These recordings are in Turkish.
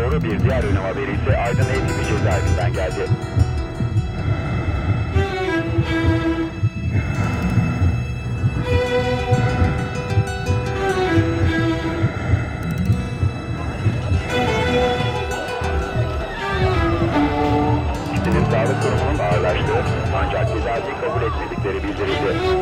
doğru bir diğer önüm haberi ise Aydın Eğitim Cezaevinden geldi. Sağlık durumunun ağırlaştığı ancak tedavi kabul etmedikleri bildirildi.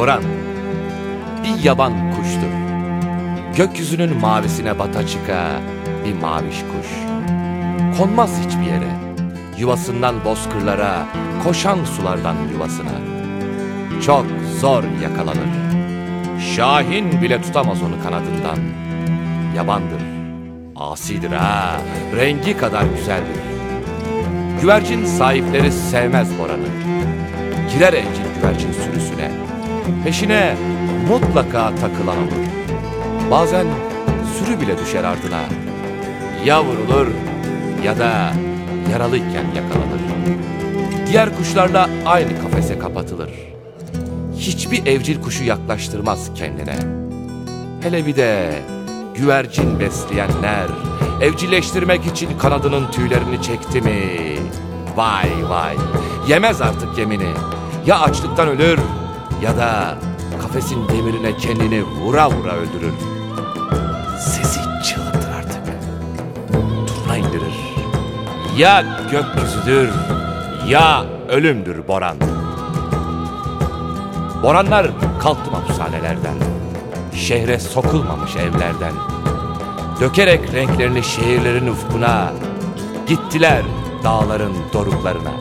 Boran bir yaban kuştur. Gökyüzünün mavisine bata çıka bir maviş kuş. Konmaz hiçbir yere. Yuvasından bozkırlara, koşan sulardan yuvasına. Çok zor yakalanır. Şahin bile tutamaz onu kanadından. Yabandır, asidir ha, rengi kadar güzeldir. Güvercin sahipleri sevmez Boran'ı. Girer evcil güvercin sürüsüne. Peşine mutlaka takılan olur. Bazen sürü bile düşer ardına. Ya vurulur ya da yaralıyken yakalanır. Diğer kuşlarla aynı kafese kapatılır. Hiçbir evcil kuşu yaklaştırmaz kendine. Hele bir de güvercin besleyenler evcilleştirmek için kanadının tüylerini çekti mi? Vay vay yemez artık yemini. Ya açlıktan ölür ya da kafesin demirine kendini vura vura öldürür. Sesi çığlıktır artık. Turna indirir. Ya gökyüzüdür ya ölümdür Boran. Boranlar kalktı hapishanelerden. Şehre sokulmamış evlerden. Dökerek renklerini şehirlerin ufkuna. Gittiler dağların doruklarına.